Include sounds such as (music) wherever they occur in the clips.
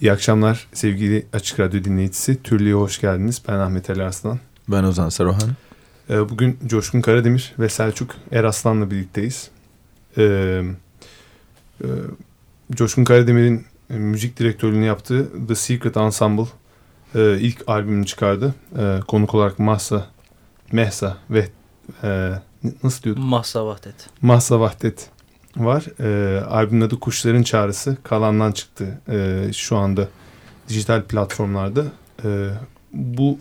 İyi akşamlar sevgili Açık Radyo dinleyicisi. Türlü'ye hoş geldiniz. Ben Ahmet Ali Arslan. Ben Ozan Saruhan. Ee, bugün Coşkun Karademir ve Selçuk Eraslan'la birlikteyiz. Ee, e, Coşkun Karademir'in müzik direktörlüğünü yaptığı The Secret Ensemble e, ilk albümünü çıkardı. E, konuk olarak Mahsa, Mehsa ve e, nasıl diyorduk? Mahsa Vahdet. Mahsa Vahdet var. E, albümün adı Kuşların Çağrısı. Kalan'dan çıktı e, şu anda dijital platformlarda. E, bu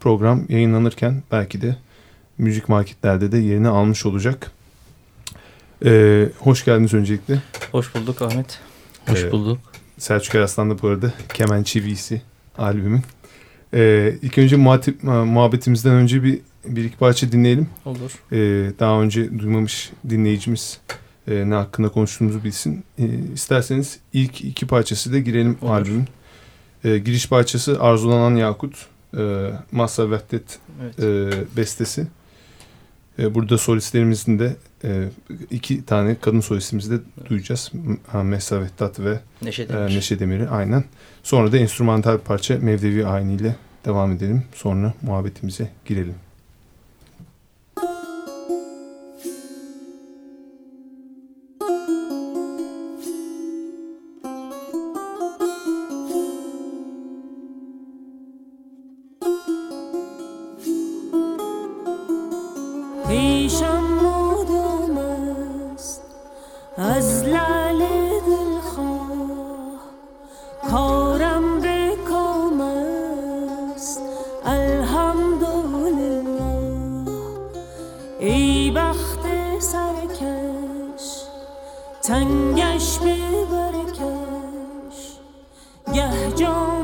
program yayınlanırken belki de müzik marketlerde de yerini almış olacak. E, hoş geldiniz öncelikle. Hoş bulduk Ahmet. Hoş Evet. bulduk. Selçuk Eraslan da bu arada Kemen Çivisi albümün. E, ilk önce muhatip, muhabbetimizden önce bir, bir iki parça dinleyelim. Olur. Ee, daha önce duymamış dinleyicimiz e, ne hakkında konuştuğumuzu bilsin. E, isterseniz ilk iki parçası da girelim Olur. albümün. E, giriş parçası Arzulanan Yakut. E, Masa Vehdet Evet. e, bestesi. E, burada solistlerimizin de e, iki tane kadın solistimizi de duyacağız. Mesa Vehdat ve Neşe e. Neşe Demir'i aynen. Sonra da enstrümantal parça Mevlevi Ayni ile devam edelim. Sonra muhabbetimize girelim. الحمدلله ای بخت سرکش تنگش به برکش گه جام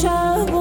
下我。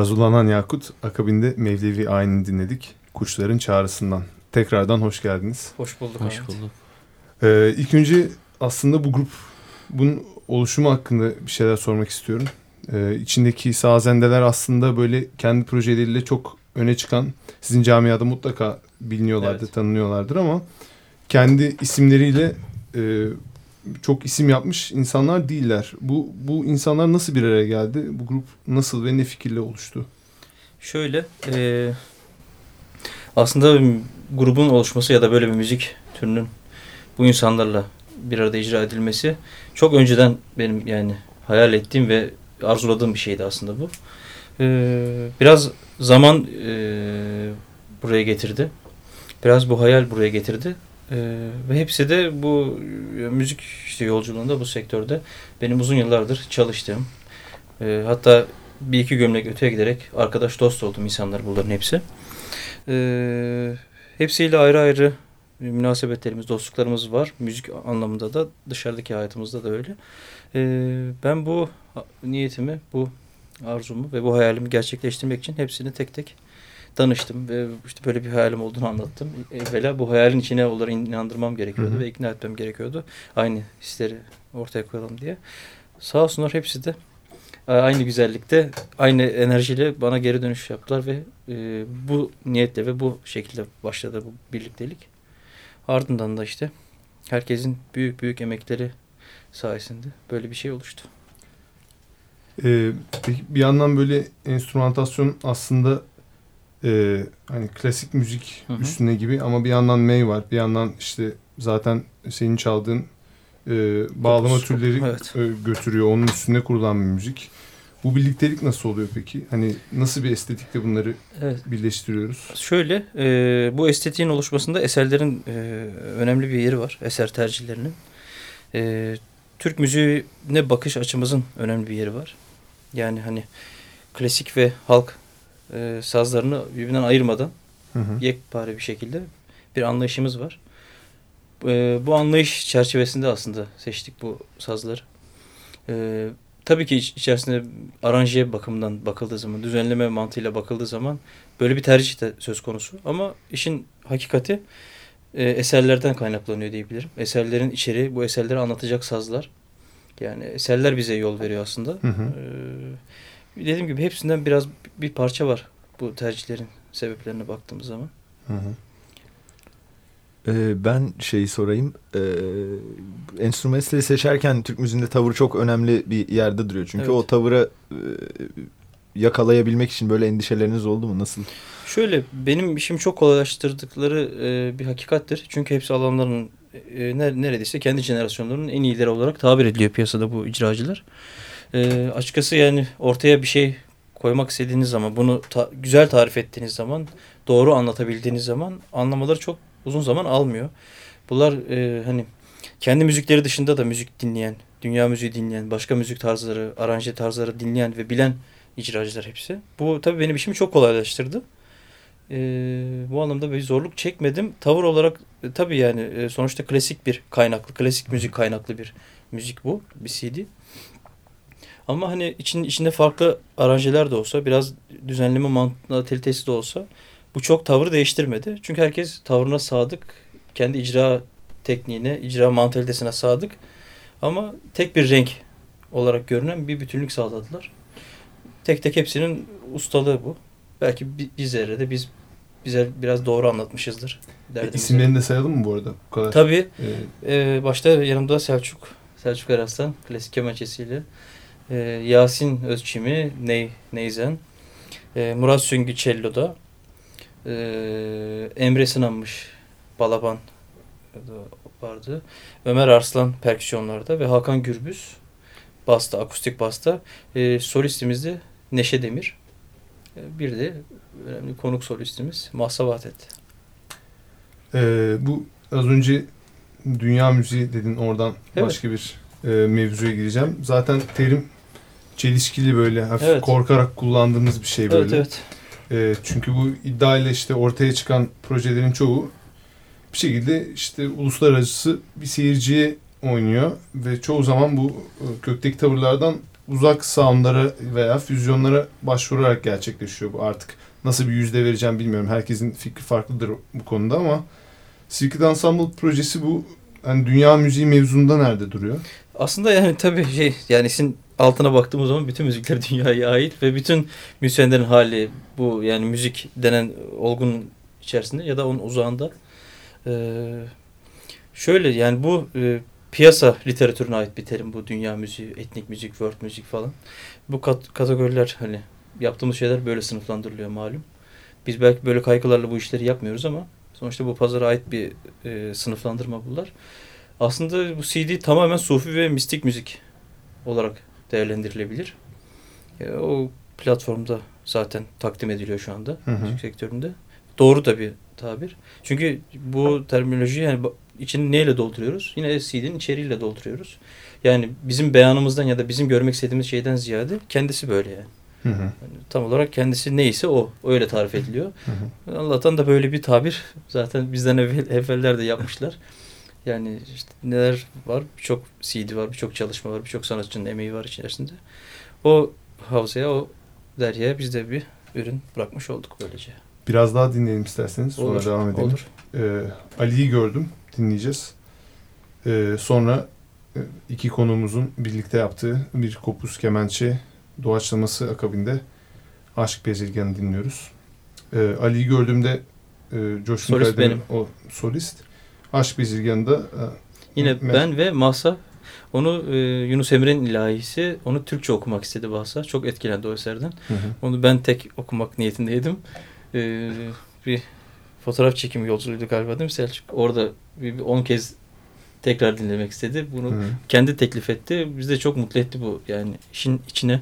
Arzulanan Yakut akabinde Mevlevi Ayin'i dinledik. Kuşların Çağrısından. Tekrardan hoş geldiniz. Hoş bulduk. Hoş bulduk. Ee, ilk önce aslında bu grup bunun oluşumu hakkında bir şeyler sormak istiyorum. Ee, içindeki sazendeler aslında böyle kendi projeleriyle çok öne çıkan sizin camiada mutlaka biliniyorlardır, Evet. tanınıyorlardır ama kendi isimleriyle e, çok isim yapmış insanlar değiller. Bu bu insanlar nasıl bir araya geldi? Bu grup nasıl ve ne fikirle oluştu? Şöyle e, aslında grubun oluşması ya da böyle bir müzik türünün bu insanlarla bir arada icra edilmesi çok önceden benim yani hayal ettiğim ve arzuladığım bir şeydi aslında bu. E, biraz zaman e, buraya getirdi. Biraz bu hayal buraya getirdi. E, ve hepsi de bu e, müzik işte yolculuğunda bu sektörde benim uzun yıllardır çalıştığım e, hatta bir iki gömlek öteye giderek arkadaş dost oldum insanlar bunların hepsi. Ee, hepsiyle ayrı ayrı münasebetlerimiz, dostluklarımız var. Müzik anlamında da dışarıdaki hayatımızda da öyle. Ee, ben bu niyetimi, bu arzumu ve bu hayalimi gerçekleştirmek için hepsini tek tek danıştım ve işte böyle bir hayalim olduğunu anlattım. Evvela bu hayalin içine onları inandırmam gerekiyordu Hı hı. ve ikna etmem gerekiyordu. Aynı hisleri ortaya koyalım diye. Sağ olsunlar hepsi de e, aynı güzellikte, aynı enerjiyle bana geri dönüş yaptılar ve e, bu niyetle ve bu şekilde başladı bu birliktelik. Ardından da işte herkesin büyük büyük emekleri sayesinde böyle bir şey oluştu. Ee, bir yandan böyle enstrümantasyon aslında e, hani klasik müzik Hı hı. üstüne gibi ama bir yandan May var. Bir yandan işte zaten senin çaldığın e, bağlama Dokuz. türleri Evet. e, götürüyor. Onun üstüne kurulan bir müzik. Bu birliktelik nasıl oluyor peki? Hani nasıl bir estetikle bunları Evet. birleştiriyoruz? Şöyle, e, bu estetiğin oluşmasında eserlerin e, önemli bir yeri var. Eser tercihlerinin. E, Türk müziğine bakış açımızın önemli bir yeri var. Yani hani klasik ve halk e, sazlarını birbirinden ayırmadan Hı hı. yekpare bir şekilde bir anlayışımız var. E, bu anlayış çerçevesinde aslında seçtik bu sazları. E, tabii ki iç- içerisinde aranje bakımından bakıldığı zaman, düzenleme mantığıyla bakıldığı zaman böyle bir tercih de söz konusu. Ama işin hakikati e, eserlerden kaynaklanıyor diyebilirim. Eserlerin içeriği, bu eserleri anlatacak sazlar. Yani eserler bize yol veriyor aslında. Hı hı. Ee, dediğim gibi hepsinden biraz bir parça var bu tercihlerin sebeplerine baktığımız zaman. Hı hı. Ee, ben şeyi sorayım. Ee, enstrümanistleri seçerken Türk müziğinde tavır çok önemli bir yerde duruyor. Çünkü Evet. o tavıra e, yakalayabilmek için böyle endişeleriniz oldu mu? Nasıl? Şöyle benim işimi çok kolaylaştırdıkları e, bir hakikattir. Çünkü hepsi alanların e, ner- neredeyse kendi jenerasyonlarının en iyileri olarak tabir ediliyor piyasada bu icracılar. E, açıkçası yani ortaya bir şey koymak istediğiniz zaman bunu ta- güzel tarif ettiğiniz zaman doğru anlatabildiğiniz zaman anlamaları çok uzun zaman almıyor. Bunlar e, hani kendi müzikleri dışında da müzik dinleyen, dünya müziği dinleyen, başka müzik tarzları, aranje tarzları dinleyen ve bilen icracılar hepsi. Bu tabii benim işimi çok kolaylaştırdı. Ee, bu anlamda bir zorluk çekmedim. Tavır olarak e, tabii yani e, sonuçta klasik bir kaynaklı, klasik müzik kaynaklı bir müzik bu, bir CD. Ama hani için, içinde farklı aranjeler de olsa, biraz düzenleme mantalitesi de olsa bu çok tavrı değiştirmedi. Çünkü herkes tavrına sadık, kendi icra tekniğine, icra mantalitesine sadık. Ama tek bir renk olarak görünen bir bütünlük sağladılar. Tek tek hepsinin ustalığı bu. Belki bi- bizlere de biz bize biraz doğru anlatmışızdır. E, isimlerini de sayalım mı bu arada? Bu kadar. Tabii. Ee, e, başta yanımda Selçuk. Selçuk Eraslan. Klasik kemençesiyle. E, Yasin Özçimi. Ney, Neyzen. E, Murat Süngü Cello'da. E, Emre Sınanmış. Balaban vardı. Ömer Arslan perküsyonlarda ve Hakan Gürbüz basta, akustik basta. E, solistimiz de Neşe Demir. E, bir de önemli konuk solistimiz Mahsa Vahdet. Ee, bu az önce dünya müziği dedin oradan Evet. başka bir e, mevzuya gireceğim. Zaten terim çelişkili böyle hafif Evet. korkarak kullandığımız bir şey böyle. Evet evet. E, çünkü bu iddiayla işte ortaya çıkan projelerin çoğu bir şekilde işte uluslararası bir seyirciye oynuyor ve çoğu zaman bu e, kökteki tavırlardan uzak soundlara veya füzyonlara başvurarak gerçekleşiyor bu artık. Nasıl bir yüzde vereceğim bilmiyorum. Herkesin fikri farklıdır bu konuda ama Secret Ensemble projesi bu hani dünya müziği mevzunda nerede duruyor? Aslında yani tabii şey yani sizin altına baktığımız zaman bütün müzikler (laughs) dünyaya ait ve bütün müzisyenlerin hali bu yani müzik denen olgunun içerisinde ya da onun uzağında. Ee, şöyle yani bu e, piyasa literatürüne ait bir terim bu dünya müziği, etnik müzik, world müzik falan. Bu kat, kategoriler hani yaptığımız şeyler böyle sınıflandırılıyor malum. Biz belki böyle kaygılarla bu işleri yapmıyoruz ama sonuçta bu pazara ait bir e, sınıflandırma bunlar. Aslında bu CD tamamen sufi ve mistik müzik olarak değerlendirilebilir. E, o platformda zaten takdim ediliyor şu anda Hı hı. müzik sektöründe. Doğru da bir tabir. Çünkü bu terminoloji yani içini neyle dolduruyoruz? Yine CD'nin içeriğiyle dolduruyoruz. Yani bizim beyanımızdan ya da bizim görmek istediğimiz şeyden ziyade kendisi böyle yani. Hı hı. Yani tam olarak kendisi neyse o. Öyle tarif ediliyor. Hı hı. Allah'tan da böyle bir tabir zaten bizden evvel, evveller de yapmışlar. (laughs) Yani işte neler var? Birçok CD var, birçok çalışma var, birçok sanatçının emeği var içerisinde. O havzaya, o deryaya biz de bir ürün bırakmış olduk böylece. Biraz daha dinleyelim isterseniz. Sonra Olur, devam edelim. Olur. Ee, Ali'yi gördüm. Dinleyeceğiz. Ee, sonra e, iki konuğumuzun birlikte yaptığı bir kopuz kemençe doğaçlaması akabinde Aşk Bezirgan'ı dinliyoruz. Ee, Ali'yi gördüğümde e, Coşkun Solist o solist. Aşk Bezirgan'da e, Yine ben ve Mahsa onu e, Yunus Emre'nin ilahisi onu Türkçe okumak istedi Mahsa. Çok etkilendi o eserden. hı hı. Onu ben tek okumak niyetindeydim. Ee, bir fotoğraf çekimi yolculuğuydu galiba değil mi Selçuk? Orada bir 10 kez tekrar dinlemek istedi. Bunu Hı kendi teklif etti. Biz de çok mutlu etti bu. Yani işin içine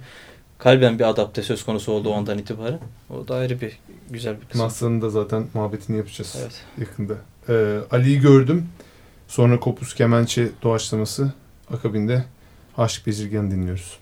kalben bir adapte söz konusu oldu o andan itibaren. O da ayrı bir güzel bir kısım. Mahsa'nın da zaten muhabbetini yapacağız Evet. yakında. Ee, Ali'yi gördüm. Sonra kopuz kemençe doğaçlaması akabinde Aşk Bezirgan'ı dinliyoruz.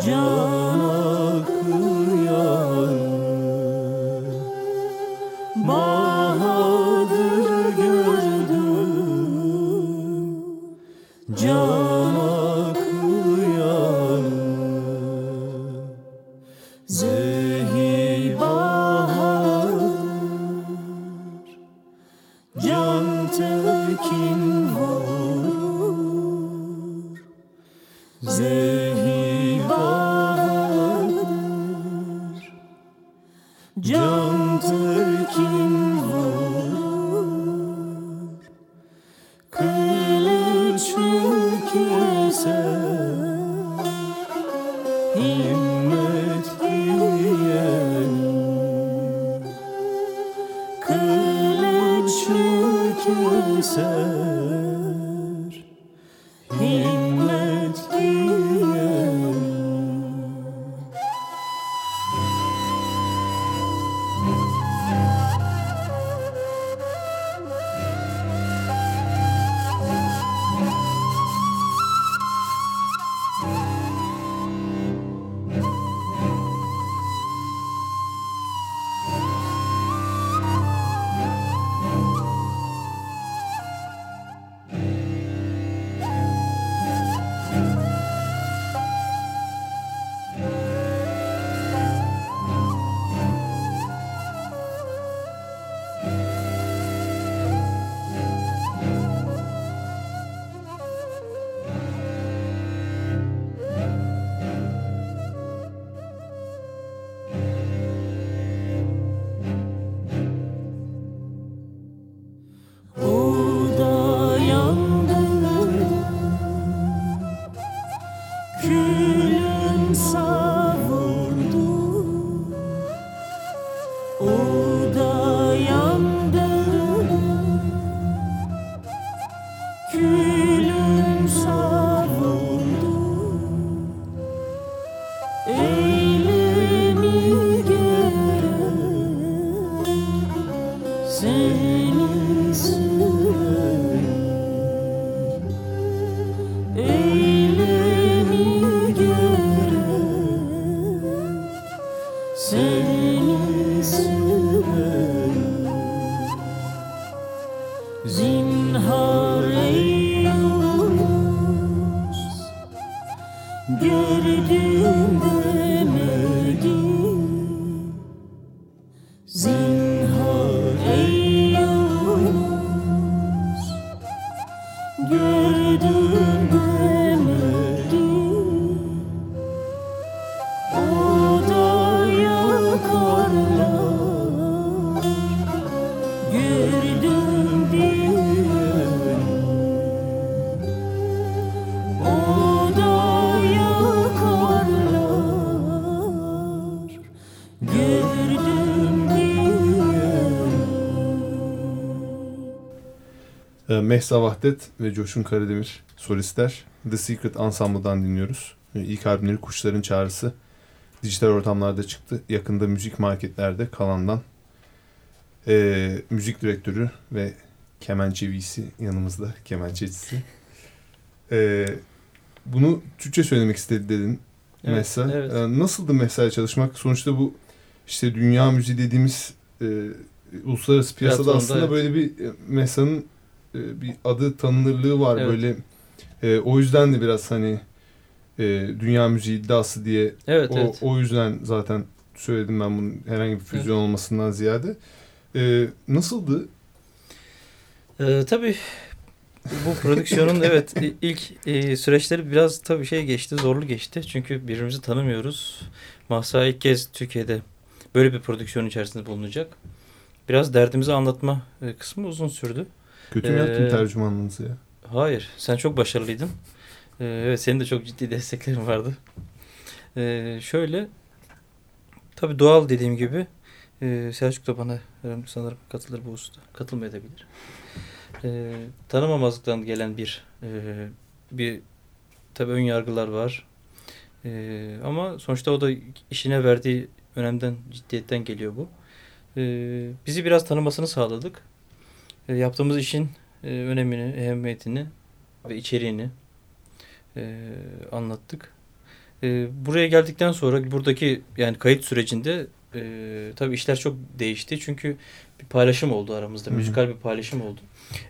Joe. Mehsa Vahdet ve Coşkun Karademir solistler The Secret Ensemble'dan dinliyoruz. Ee, İlk albümleri Kuşların Çağrısı dijital ortamlarda çıktı. Yakında müzik marketlerde kalandan ee, müzik direktörü ve kemençe VC yanımızda kemençecisi. Ee, bunu Türkçe söylemek istedi dedin Evet, Mehsa. evet. Ee, nasıldı Mehsa'ya çalışmak? Sonuçta bu işte dünya müziği dediğimiz e, uluslararası piyasada Platformda, aslında evet. böyle bir e, Mehsa'nın e, bir adı tanınırlığı var Evet. böyle. E, o yüzden de biraz hani e, dünya müziği iddiası diye Evet o, evet. o yüzden zaten söyledim ben bunun herhangi bir füzyon olmasından ziyade. E, nasıldı? Ee, tabii bu prodüksiyonun (laughs) evet ilk e, süreçleri biraz tabii şey geçti, zorlu geçti. Çünkü birbirimizi tanımıyoruz. Mahsa ilk kez Türkiye'de böyle bir prodüksiyon içerisinde bulunacak. Biraz derdimizi anlatma e, kısmı uzun sürdü. Kötü mü yaptım Ee, tercümanlığınızı ya? Hayır, sen çok başarılıydın. Ee, evet, senin de çok ciddi desteklerin vardı. Ee, şöyle, Tabii doğal dediğim gibi e, Selçuk da bana e, sanırım katılır bu hususta. Katılmayabilir. E, tanımamazlıktan gelen bir e, bir tabii ön yargılar var. E, ama sonuçta o da işine verdiği önemden, ciddiyetten geliyor bu. E, bizi biraz tanımasını sağladık. E, yaptığımız işin e, önemini, ehemmiyetini ve içeriğini e, anlattık. E, buraya geldikten sonra buradaki yani kayıt sürecinde e, tabii işler çok değişti. Çünkü bir paylaşım oldu aramızda. Müzikal bir paylaşım oldu.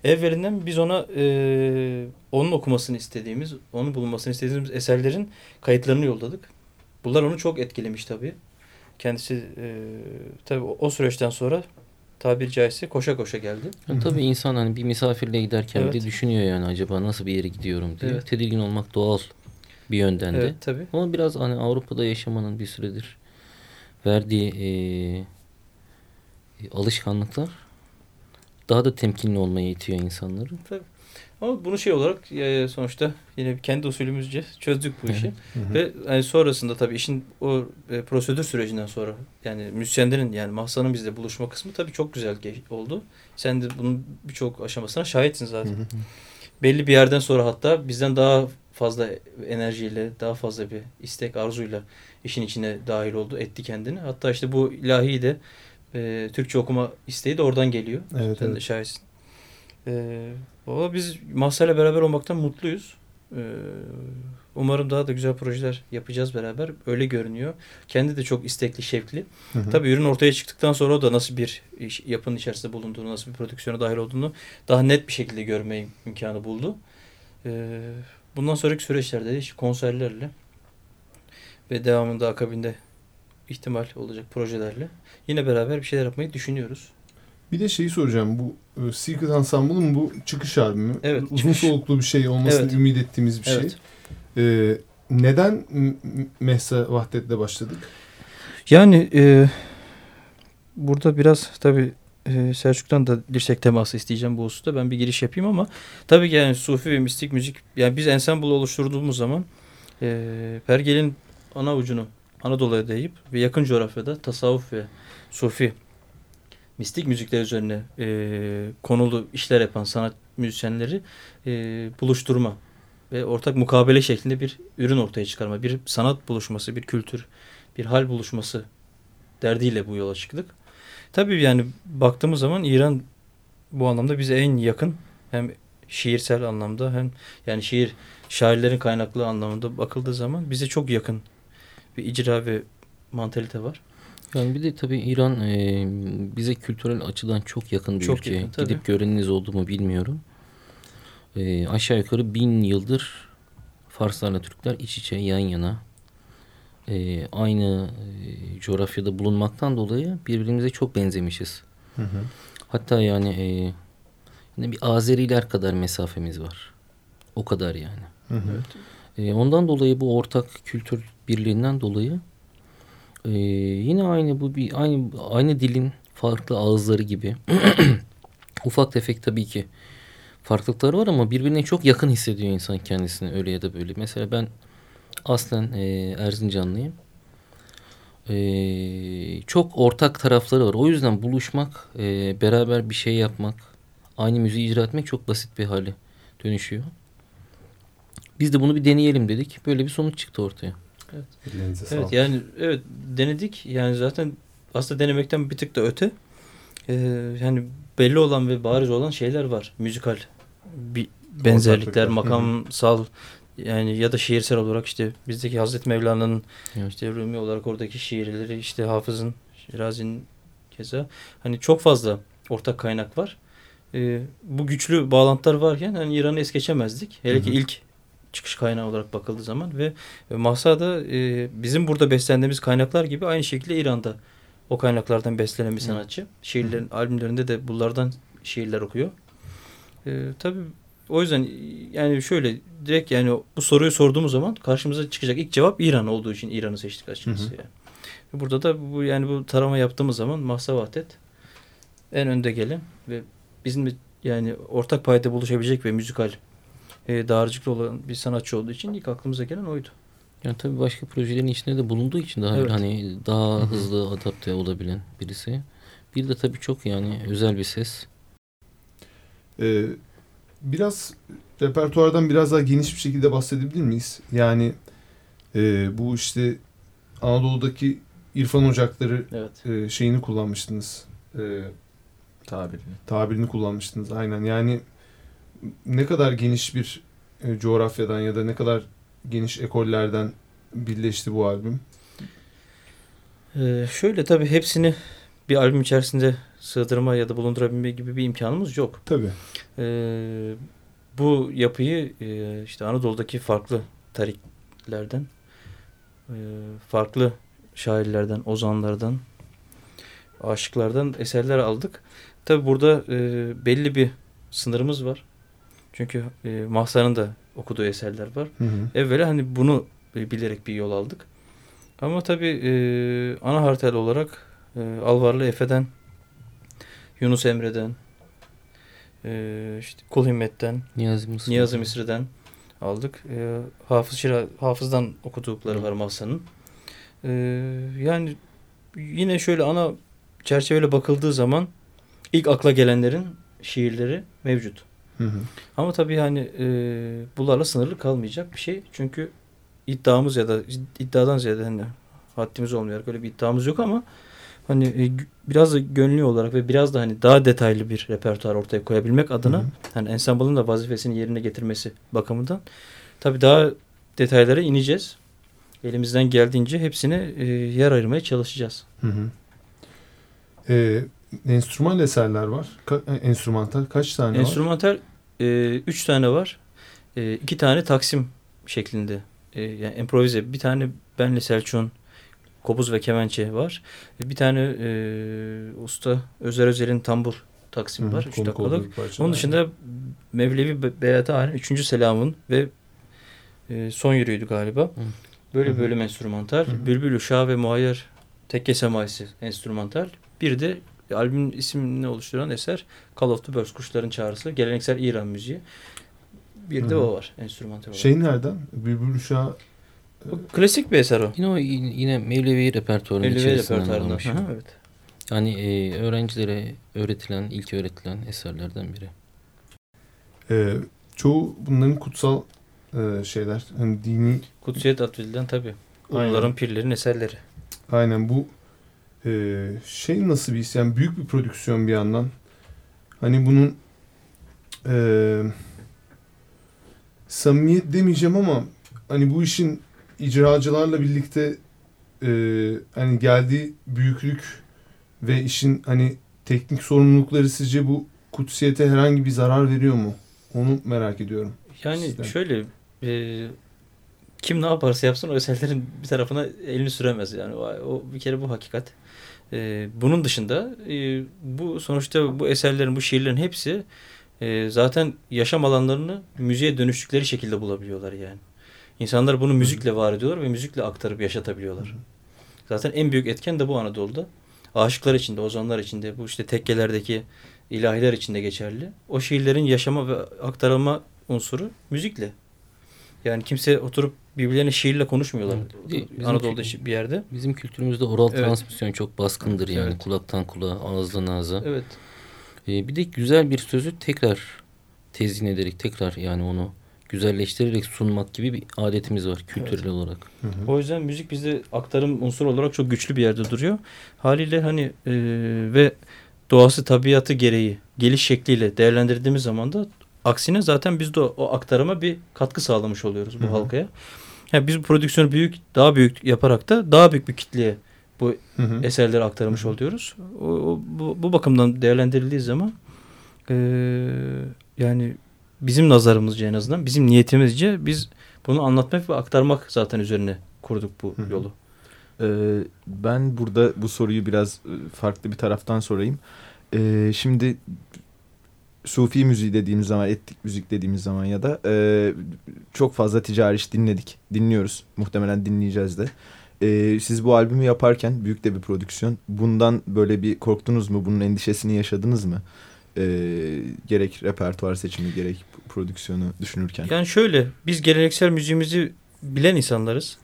Evvelinden biz ona e, onun okumasını istediğimiz, onun bulunmasını istediğimiz eserlerin kayıtlarını yolladık. Bunlar onu çok etkilemiş tabii. Kendisi e, tabii o süreçten sonra tabiri caizse koşa koşa geldi. Ya tabii insan hani bir misafirle giderken Evet. bir de düşünüyor yani acaba nasıl bir yere gidiyorum diye. Evet. Tedirgin olmak doğal bir yönden de. Evet tabii. Ama biraz hani Avrupa'da yaşamanın bir süredir verdiği eee, alışkanlıklar daha da temkinli olmaya itiyor insanları. Tabii. Ama bunu şey olarak e, sonuçta yine kendi usulümüzce çözdük bu işi. Hı hı. Ve yani sonrasında tabii işin o e, prosedür sürecinden sonra yani müzisyenlerin yani Mahsan'ın bizle buluşma kısmı tabii çok güzel oldu. Sen de bunun birçok aşamasına şahitsin zaten. Hı hı. Belli bir yerden sonra hatta bizden daha fazla enerjiyle, daha fazla bir istek, arzuyla işin içine dahil oldu, etti kendini. Hatta işte bu ilahi de e, Türkçe okuma isteği de oradan geliyor. Evet, Sen de evet. şahitsin. E, valla biz Mahsa'yla beraber olmaktan mutluyuz. E, umarım daha da güzel projeler yapacağız beraber. Öyle görünüyor. Kendi de çok istekli, şevkli. Hı hı. Tabii ürün ortaya çıktıktan sonra o da nasıl bir iş, yapının içerisinde bulunduğunu, nasıl bir prodüksiyona dahil olduğunu daha net bir şekilde görme im- imkanı buldu. Ee, bundan sonraki süreçlerde de işte konserlerle ve devamında akabinde ihtimal olacak projelerle yine beraber bir şeyler yapmayı düşünüyoruz. Bir de şeyi soracağım. Bu Secret Ensemble'ın bu çıkış albümü. Evet, Uzun çıkış. soluklu bir şey olmasını Evet. ümit ettiğimiz bir şey. Evet. E, neden M- M- Mehsa Vahdet'le başladık? Yani e, burada biraz tabii e, Selçuk'tan da dirsek teması isteyeceğim bu hususta. Ben bir giriş yapayım ama tabii ki yani Sufi ve mistik müzik yani biz ensemble oluşturduğumuz zaman e, Pergel'in ana ucunu Anadolu'ya dayayıp ve yakın coğrafyada tasavvuf ve Sufi mistik müzikler üzerine e, konulu işler yapan sanat müzisyenleri e, buluşturma ve ortak mukabele şeklinde bir ürün ortaya çıkarma, bir sanat buluşması, bir kültür, bir hal buluşması derdiyle bu yola çıktık. Tabii yani baktığımız zaman İran bu anlamda bize en yakın hem şiirsel anlamda hem yani şiir şairlerin kaynaklı anlamında bakıldığı zaman bize çok yakın bir icra ve mantalite var. Yani bir de tabii İran e, bize kültürel açıdan çok yakın bir Çok ülke. yakın, tabii. Gidip göreniniz oldu mu bilmiyorum. E, aşağı yukarı bin yıldır Farslarla Türkler iç içe yan yana e, aynı e, coğrafyada bulunmaktan dolayı birbirimize çok benzemişiz. Hı hı. Hatta yani e, yani bir Azeriler kadar mesafemiz var. O kadar yani. Hı hı. E, ondan dolayı bu ortak kültür birliğinden dolayı e, yine aynı bu bir aynı aynı dilin farklı ağızları gibi (clears throat) ufak tefek tabii ki farklılıkları var ama birbirine çok yakın hissediyor insan kendisini öyle ya da böyle. Mesela ben aslen e, Erzincanlıyım. E, çok ortak tarafları var. O yüzden buluşmak, e, beraber bir şey yapmak, aynı müziği icra etmek çok basit bir hale dönüşüyor. Biz de bunu bir deneyelim dedik. Böyle bir sonuç çıktı ortaya. Ellerinize Evet sağlık. yani evet denedik. Yani zaten aslında denemekten bir tık da öte. Ee, yani belli olan ve bariz olan şeyler var. Müzikal bir benzerlikler, makamsal yani ya da şiirsel olarak işte bizdeki Hazreti Mevlana'nın Evet. işte Rumi olarak oradaki şiirleri işte Hafız'ın, Şirazi'nin keza hani çok fazla ortak kaynak var. Ee, bu güçlü bağlantılar varken hani İran'ı es geçemezdik. Hele ki ilk çıkış kaynağı olarak bakıldığı zaman ve e, Mahsa'da e, bizim burada beslendiğimiz kaynaklar gibi aynı şekilde İran'da o kaynaklardan beslenen bir sanatçı. Şiirlerin, albümlerinde de bunlardan şiirler okuyor. E, tabii o yüzden e, yani şöyle direkt yani bu soruyu sorduğumuz zaman karşımıza çıkacak ilk cevap İran olduğu için İran'ı seçtik açıkçası. Hı hı. Yani. Ve Burada da bu yani bu tarama yaptığımız zaman Mahsa Vahdet en önde gelen ve bizim yani ortak payda buluşabilecek ve müzikal e, dağarcıklı olan bir sanatçı olduğu için ilk aklımıza gelen oydu. Yani tabii başka projelerin içinde de bulunduğu için daha bir Evet. hani daha hızlı adapte olabilen birisi. Bir de tabii çok yani özel bir ses. Ee, biraz repertuardan biraz daha geniş bir şekilde bahsedebilir miyiz? Yani e, bu işte Anadolu'daki İrfan Ocakları Evet. e, şeyini kullanmıştınız. E, Tabirini. tabirini kullanmıştınız aynen. Yani ne kadar geniş bir e, coğrafyadan ya da ne kadar geniş ekollerden birleşti bu albüm. Ee, şöyle tabii hepsini bir albüm içerisinde sığdırma ya da bulundurabilme gibi bir imkanımız yok. Tabii. Ee, bu yapıyı e, işte Anadolu'daki farklı tariklerden, e, farklı şairlerden, ozanlardan, aşıklardan eserler aldık. Tabi burada e, belli bir sınırımız var. Çünkü e, Mahsar'ın da okuduğu eserler var. Hı hı. Evvela hani bunu bilerek bir yol aldık. Ama tabii e, ana hartel olarak e, Alvarlı Efe'den, Yunus Emre'den, e, işte Kul Himmet'ten, Niyazi Mısır. Niyazi Misri'den aldık. E, Hafız Şira, Hafız'dan okudukları Hı. var Mahsa'nın. E, yani yine şöyle ana çerçeveyle bakıldığı zaman ilk akla gelenlerin şiirleri mevcut. Hı hı. Ama tabii hani e, bunlarla sınırlı kalmayacak bir şey. Çünkü iddiamız ya da iddiadan ziyade hani haddimiz olmayarak öyle bir iddiamız yok ama hani e, biraz da gönlü olarak ve biraz da hani daha detaylı bir repertuar ortaya koyabilmek adına Hı hı. hani ensemble'ın da vazifesini yerine getirmesi bakımından tabii daha detaylara ineceğiz. Elimizden geldiğince hepsine e, yer ayırmaya çalışacağız. Hı hı. Ee, enstrüman eserler var. Ka- e, enstrümantal kaç tane var? Enstrümantal e, üç tane var. E, iki tane taksim şeklinde. E, yani improvize. Bir tane benle Selçuk'un kopuz ve kemençe var. E, bir tane e, usta Özer Özel'in tambur taksim Hı hı, var. Üç dakikalık. Onun dışında Mevlevi Be- Beyatı Halen üçüncü selamın ve e, son yürüydü galiba. Böyle Hı hı. bölüm enstrümantal. Hı hı. Bülbül Uşağı ve Muayyer Tekke Semaisi enstrümantal. Bir de albümün ismini oluşturan eser Call of the Birds Kuşların Çağrısı. Geleneksel İran müziği. Bir de Hı hı. o var enstrümantal olarak. Şey nereden? Bülbül Uşağı Bu klasik bir eser o. Yine o yine Mevlevi repertuarının Mevlevi içerisinden repertuarında. evet. Yani e, öğrencilere öğretilen, ilk öğretilen eserlerden biri. e, çoğu bunların kutsal e, şeyler. Hani dini Kutsiyet atfedilen tabii. Onların pirlerin eserleri. Aynen bu e, şey nasıl bir his? Yani büyük bir prodüksiyon bir yandan. Hani bunun e, samimiyet demeyeceğim ama hani bu işin icracılarla birlikte e, hani geldiği büyüklük ve işin hani teknik sorumlulukları sizce bu kutsiyete herhangi bir zarar veriyor mu? Onu merak ediyorum. Yani Sizden. şöyle e, kim ne yaparsa yapsın o eserlerin bir tarafına elini süremez yani o bir kere bu hakikat. E, bunun dışında e, bu sonuçta bu eserlerin bu şiirlerin hepsi e, zaten yaşam alanlarını müziğe dönüştükleri şekilde bulabiliyorlar yani. İnsanlar bunu müzikle var ediyorlar ve müzikle aktarıp yaşatabiliyorlar. Zaten en büyük etken de bu Anadolu'da. Aşıklar için de, ozanlar için de, bu işte tekkelerdeki ilahiler için de geçerli. O şiirlerin yaşama ve aktarılma unsuru müzikle. Yani kimse oturup birbirlerine şiirle konuşmuyorlar. Evet. Bizim Anadolu'da kü- bir yerde. Bizim kültürümüzde oral Evet. transmisyon çok baskındır yani. Evet. Kulaktan kulağa, ağızdan ağza. Evet. E, bir de güzel bir sözü tekrar tezyin ederek, tekrar yani onu güzelleştirerek sunmak gibi bir adetimiz var kültürel olarak. Hı hı. O yüzden müzik bizde aktarım unsuru olarak çok güçlü bir yerde duruyor. Haliyle hani e, ve doğası tabiatı gereği geliş şekliyle değerlendirdiğimiz zaman da aksine zaten biz de o, o aktarıma bir katkı sağlamış oluyoruz bu Hı hı. halkaya. Yani biz bu prodüksiyonu büyük daha büyük yaparak da daha büyük bir kitleye Hı hı. eserleri aktarmış Hı hı. oluyoruz. O, o- bu, bu bakımdan değerlendirildiği zaman e, yani bizim nazarımızca en azından bizim niyetimizce biz bunu anlatmak ve aktarmak zaten üzerine kurduk bu Hı hı. yolu. Ee, ben burada bu soruyu biraz farklı bir taraftan sorayım. Ee, şimdi Sufi müziği dediğimiz zaman, etnik müzik dediğimiz zaman ya da e, çok fazla ticari iş dinledik. Dinliyoruz. Muhtemelen dinleyeceğiz de. Ee, siz bu albümü yaparken büyük de bir prodüksiyon. Bundan böyle bir korktunuz mu? Bunun endişesini yaşadınız mı? Ee, gerek repertuar seçimi gerek prodüksiyonu düşünürken. Yani şöyle biz geleneksel müziğimizi bilen insanlarız.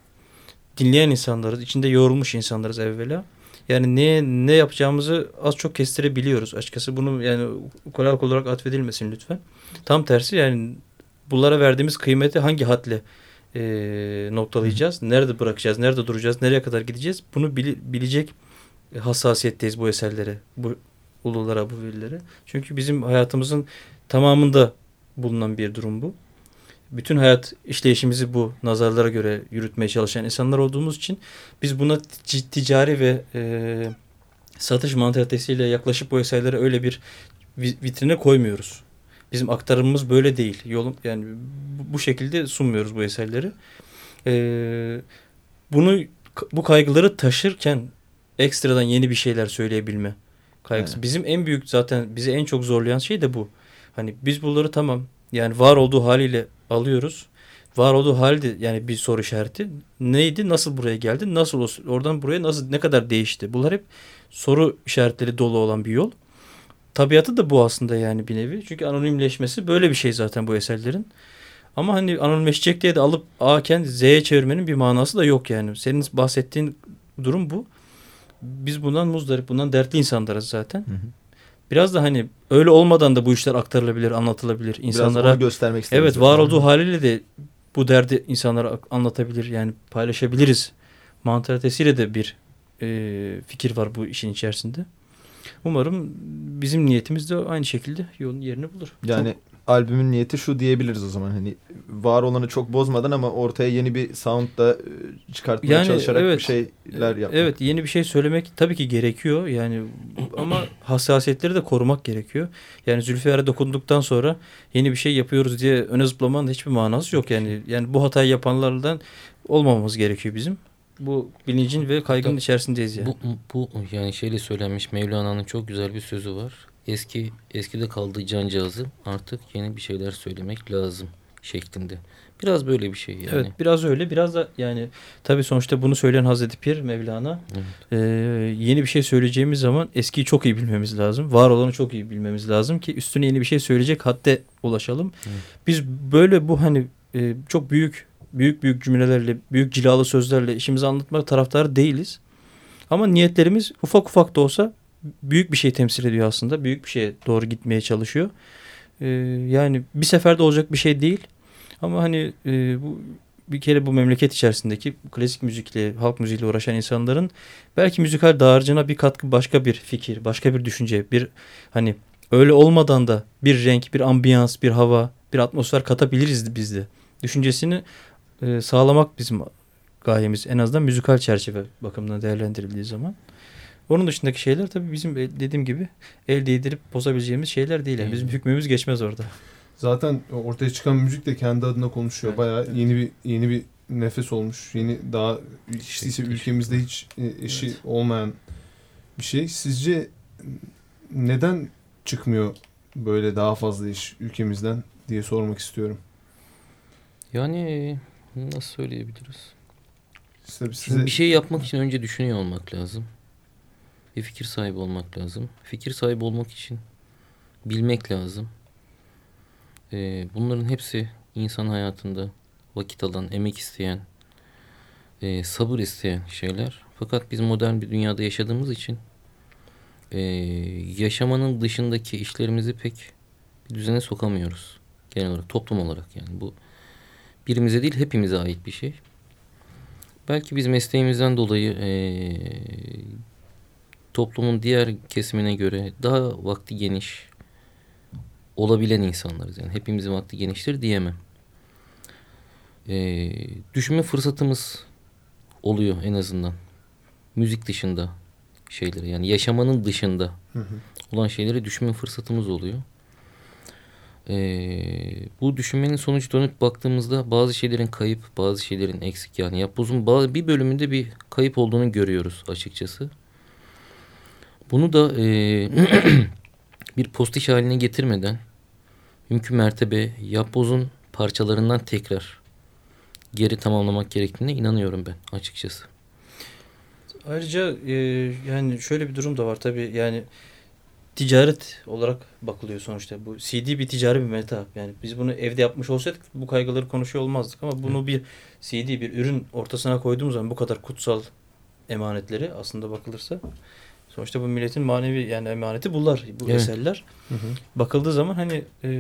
dinleyen insanlarız. içinde yoğrulmuş insanlarız evvela. Yani ne ne yapacağımızı az çok kestirebiliyoruz açıkçası. Bunu yani kolay olarak atfedilmesin lütfen. Tam tersi yani bunlara verdiğimiz kıymeti hangi hadle e, noktalayacağız? Nerede bırakacağız? Nerede duracağız? Nereye kadar gideceğiz? Bunu bili- bilecek hassasiyetteyiz bu eserlere, bu ululara, bu velilere. Çünkü bizim hayatımızın tamamında bulunan bir durum bu. Bütün hayat işleyişimizi bu nazarlara göre yürütmeye çalışan insanlar olduğumuz için biz buna ti- ticari ve e, satış mantalitesiyle yaklaşıp bu eserlere öyle bir vi- vitrine koymuyoruz. Bizim aktarımımız böyle değil. Yolum yani bu- şekilde sunmuyoruz bu eserleri. Ee, bunu bu kaygıları taşırken ekstradan yeni bir şeyler söyleyebilme kaygısı. Evet. Bizim en büyük zaten bizi en çok zorlayan şey de bu. Hani biz bunları tamam yani var olduğu haliyle alıyoruz. Var olduğu halde yani bir soru işareti. Neydi? Nasıl buraya geldi? Nasıl oradan buraya nasıl ne kadar değişti? Bunlar hep soru işaretleri dolu olan bir yol. Tabiatı da bu aslında yani bir nevi. Çünkü anonimleşmesi böyle bir şey zaten bu eserlerin. Ama hani anonimleşecek diye de alıp A'ken Z'ye çevirmenin bir manası da yok yani. Senin bahsettiğin durum bu. Biz bundan muzdarip, bundan dertli insanlarız zaten. Hı hı. Biraz da hani öyle olmadan da bu işler aktarılabilir, anlatılabilir. Biraz insanlara onu göstermek istedim. Evet var olduğu haliyle de bu derdi insanlara anlatabilir yani paylaşabiliriz. Mantalitesiyle de bir e, fikir var bu işin içerisinde. Umarım bizim niyetimiz de aynı şekilde yolun yerini bulur. Yani albümün niyeti şu diyebiliriz o zaman hani var olanı çok bozmadan ama ortaya yeni bir sound da e, çıkartmaya Yani çalışarak evet, bir şeyler yapmak. Evet yeni bir şey söylemek tabii ki gerekiyor yani ama hassasiyetleri de korumak gerekiyor. Yani Zülfiyar'a dokunduktan sonra yeni bir şey yapıyoruz diye öne zıplamanın hiçbir manası yok yani. Yani bu hatayı yapanlardan olmamamız gerekiyor bizim. Bu bilincin ve kaygının içerisindeyiz yani. Bu, bu yani şeyle söylenmiş Mevlana'nın çok güzel bir sözü var. Eski eskide kaldığı cancağızı artık yeni bir şeyler söylemek lazım şeklinde. Biraz böyle bir şey yani. Evet biraz öyle biraz da yani tabii sonuçta bunu söyleyen Hazreti Pir Mevlana Evet. Ee, yeni bir şey söyleyeceğimiz zaman eskiyi çok iyi bilmemiz lazım. Var olanı çok iyi bilmemiz lazım ki üstüne yeni bir şey söyleyecek hadde ulaşalım. Evet. Biz böyle bu hani e, çok büyük büyük büyük cümlelerle, büyük cilalı sözlerle işimizi anlatmak taraftarı değiliz. Ama niyetlerimiz ufak ufak da olsa büyük bir şey temsil ediyor aslında. Büyük bir şeye doğru gitmeye çalışıyor. Ee, yani bir seferde olacak bir şey değil. Ama hani e, bu bir kere bu memleket içerisindeki klasik müzikle, halk müziğiyle uğraşan insanların belki müzikal dağarcığına bir katkı, başka bir fikir, başka bir düşünce, bir hani öyle olmadan da bir renk, bir ambiyans, bir hava, bir atmosfer katabiliriz biz de. Düşüncesini e, sağlamak bizim gayemiz. En azından müzikal çerçeve bakımından değerlendirildiği zaman. Onun dışındaki şeyler tabii bizim el- dediğim gibi el değdirip bozabileceğimiz şeyler değil. Yani bizim hükmümüz geçmez orada. Zaten ortaya çıkan müzik de kendi adına konuşuyor. Evet, Bayağı evet. yeni bir yeni bir nefes olmuş. Yeni daha değilse Teşekkür ülkemizde hiç e, eşi Evet. olmayan bir şey. Sizce neden çıkmıyor böyle daha fazla iş ülkemizden diye sormak istiyorum. Yani nasıl söyleyebiliriz? İşte Şimdi size bir şey yapmak için önce düşünüyor olmak lazım. Bir fikir sahibi olmak lazım. Fikir sahibi olmak için bilmek lazım. Ee, bunların hepsi insan hayatında vakit alan, emek isteyen, e, sabır isteyen şeyler. Fakat biz modern bir dünyada yaşadığımız için e, yaşamanın dışındaki işlerimizi pek bir düzene sokamıyoruz. Genel olarak, toplum olarak yani. Bu birimize değil hepimize ait bir şey. Belki biz mesleğimizden dolayı eee, toplumun diğer kesimine göre daha vakti geniş olabilen insanlarız. Yani hepimizin vakti geniştir diyemem. Eee, düşünme fırsatımız oluyor en azından. Müzik dışında şeyleri yani yaşamanın dışında Hı hı. olan şeyleri düşünme fırsatımız oluyor. Ee, bu düşünmenin sonucu dönüp baktığımızda bazı şeylerin kayıp, bazı şeylerin eksik. Yani yapbozun bazı bir bölümünde bir kayıp olduğunu görüyoruz açıkçası. Bunu da ee, (clears throat) bir postiş haline getirmeden mümkün mertebe yapbozun parçalarından tekrar geri tamamlamak gerektiğine inanıyorum ben açıkçası. Ayrıca e, yani şöyle bir durum da var tabii yani ticaret olarak bakılıyor sonuçta. Bu CD bir ticari bir meta. Yani biz bunu evde yapmış olsaydık bu kaygıları konuşuyor olmazdık ama bunu bir CD bir ürün ortasına koyduğumuz zaman bu kadar kutsal emanetleri aslında bakılırsa sonuçta bu milletin manevi yani emaneti bunlar bu Evet. eserler. Hı hı. Bakıldığı zaman hani e,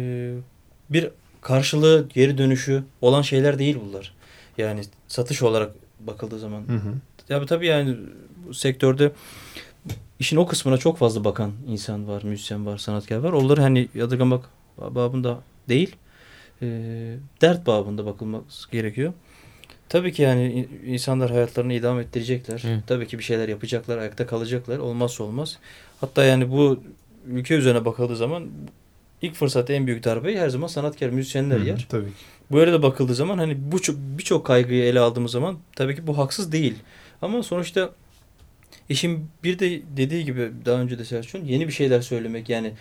bir karşılığı geri dönüşü olan şeyler değil bunlar. Yani satış olarak bakıldığı zaman Hı hı. Tabii tabii yani bu sektörde işin o kısmına çok fazla bakan insan var, müzisyen var, sanatkar var. Onları hani yadırgamak babında değil, e, dert babında bakılması gerekiyor. Tabii ki yani in- insanlar hayatlarını idame ettirecekler. Evet. Tabii ki bir şeyler yapacaklar, ayakta kalacaklar. Olmazsa olmaz. Hatta yani bu ülke üzerine bakıldığı zaman ilk fırsatta en büyük darbeyi her zaman sanatkar, müzisyenler Hı hı, yer. Tabii ki. Böyle de bakıldığı zaman hani bu çok- birçok kaygıyı ele aldığımız zaman tabii ki bu haksız değil. Ama sonuçta işin bir de dediği gibi daha önce de Selçuk'un yeni bir şeyler söylemek yani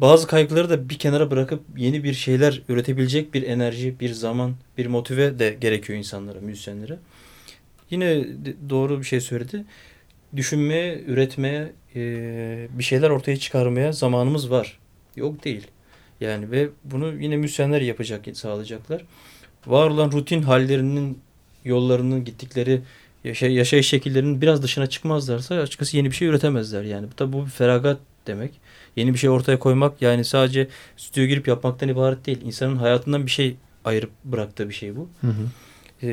bazı kaygıları da bir kenara bırakıp yeni bir şeyler üretebilecek bir enerji, bir zaman, bir motive de gerekiyor insanlara, müzisyenlere. Yine doğru bir şey söyledi. Düşünmeye, üretmeye, bir şeyler ortaya çıkarmaya zamanımız var. Yok değil. Yani ve bunu yine müzisyenler yapacak, sağlayacaklar. Var olan rutin hallerinin, yollarının gittikleri yaşa- yaşayış şekillerinin biraz dışına çıkmazlarsa açıkçası yeni bir şey üretemezler. Yani tabi bu bir feragat demek. Yeni bir şey ortaya koymak yani sadece stüdyoya girip yapmaktan ibaret değil. İnsanın hayatından bir şey ayırıp bıraktığı bir şey bu. Hı hı. Ee,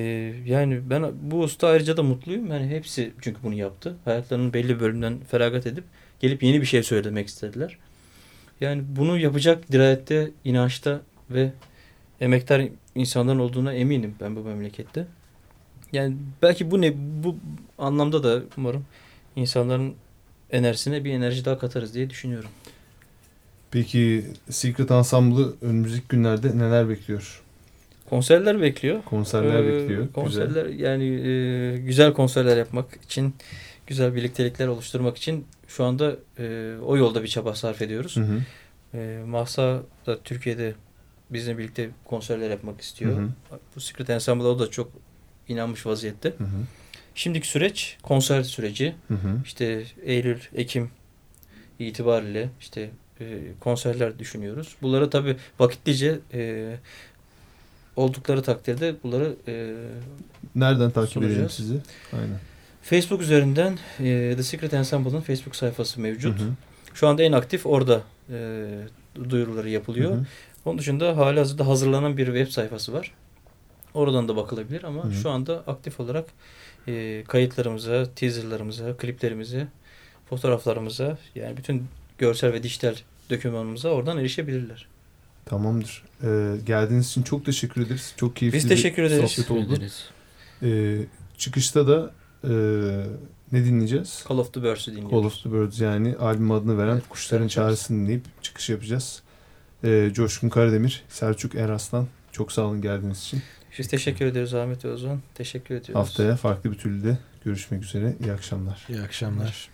yani ben bu usta ayrıca da mutluyum. Yani hepsi çünkü bunu yaptı. Hayatlarının belli bir bölümünden feragat edip gelip yeni bir şey söylemek istediler. Yani bunu yapacak dirayette, inançta ve emektar insanların olduğuna eminim ben bu memlekette. Yani belki bu ne bu anlamda da umarım insanların enerjisine bir enerji daha katarız diye düşünüyorum. Peki Secret Ensemble'ı önümüzdeki günlerde neler bekliyor? Konserler bekliyor. Konserler Ee, bekliyor. Güzel. Konserler yani e, güzel konserler yapmak için, güzel birliktelikler oluşturmak için şu anda e, o yolda bir çaba sarf ediyoruz. Hı hı. E, Mahsa da Türkiye'de bizimle birlikte konserler yapmak istiyor. Hı hı. Bu Secret Ensemble'a o da çok inanmış vaziyette. Hı hı. Şimdiki süreç konser süreci. Hı hı. İşte Eylül, Ekim itibariyle işte e, konserler düşünüyoruz. Bunları tabii vakitlice e, oldukları takdirde bunları e, Nereden takip edelim Sunacağız. sizi? Aynen. Facebook üzerinden e, The Secret Ensemble'ın Facebook sayfası mevcut. Hı hı. Şu anda en aktif orada e, duyuruları yapılıyor. Hı hı. Onun dışında hali hazırda hazırlanan bir web sayfası var. Oradan da bakılabilir ama Hı hı. şu anda aktif olarak e, kayıtlarımıza, teaserlarımıza, kliplerimize, fotoğraflarımıza yani bütün görsel ve dijital dokümanımıza oradan erişebilirler. Tamamdır. Ee, geldiğiniz için çok teşekkür ederiz. Çok keyifli Biz teşekkür bir ederiz. sohbet Teşekkür oldu. ederiz. Ee, çıkışta da e, ne dinleyeceğiz? Call of the Birds'ü dinliyoruz. Call of the Birds yani albüm adını veren Evet, Kuşların Kuşların Çağrısı. Çağrısı'nı dinleyip çıkış yapacağız. Ee, Coşkun Karademir, Selçuk Eraslan çok sağ olun geldiğiniz için. Biz teşekkür ediyoruz Ahmet Ozan. Teşekkür ediyoruz. Haftaya farklı bir türlü de görüşmek üzere. İyi akşamlar. İyi akşamlar.